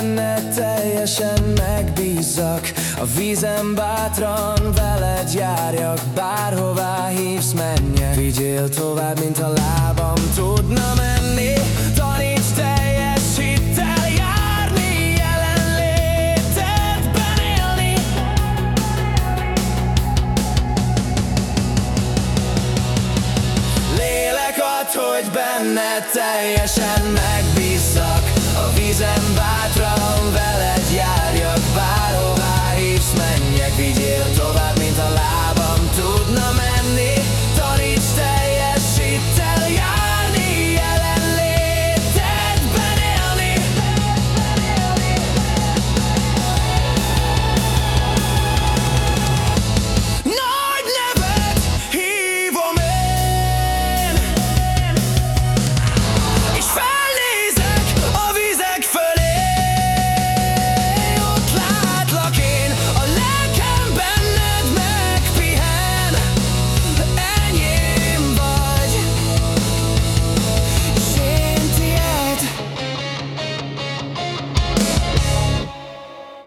benne teljesen megbízzak A vízem bátran veled járjak Bárhová hívsz menjek. Vigyél tovább, mint a lábam tudna menni. Taníts teljes hittel járni Jelenlétedben élni. Lélek ad, hogy benne teljesen megbízzak A vízem bátran Megvigyél tovább, mint a lábam tudna menni.